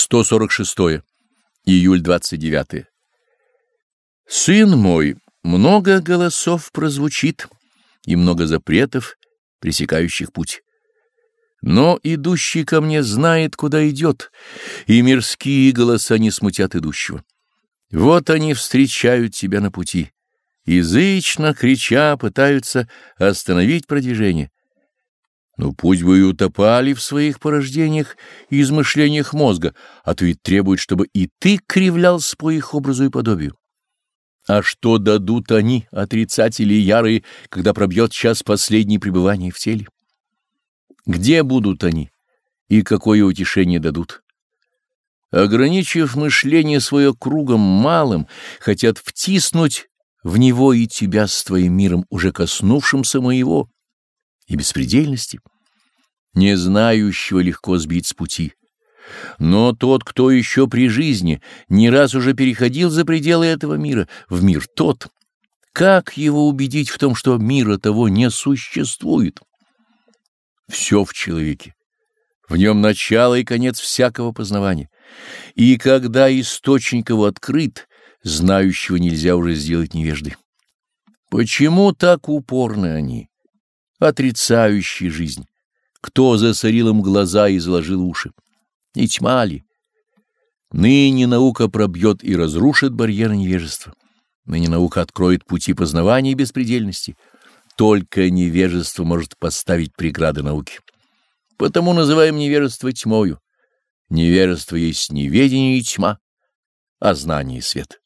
146. Июль 29. Сын мой, много голосов прозвучит и много запретов, пресекающих путь. Но идущий ко мне знает, куда идет, и мирские голоса не смутят идущего. Вот они встречают тебя на пути, язычно крича пытаются остановить продвижение. Ну пусть бы и утопали в своих порождениях и измышлениях мозга, а то ведь требует, чтобы и ты кривлялся по их образу и подобию. А что дадут они, отрицатели ярые, когда пробьет час последней пребывания в теле? Где будут они и какое утешение дадут? Ограничив мышление свое кругом малым, хотят втиснуть в него и тебя с твоим миром, уже коснувшимся моего, и беспредельности. Не знающего легко сбить с пути. Но тот, кто еще при жизни не раз уже переходил за пределы этого мира, в мир тот, как его убедить в том, что мира того не существует? Все в человеке. В нем начало и конец всякого познавания. И когда источник его открыт, знающего нельзя уже сделать невеждой. Почему так упорны они, отрицающие жизнь? Кто засорил им глаза и заложил уши? Не тьма ли? Ныне наука пробьет и разрушит барьеры невежества. Ныне наука откроет пути познавания и беспредельности. Только невежество может поставить преграды науки. Потому называем невежество тьмою. Невежество есть неведение и тьма, а знание — свет.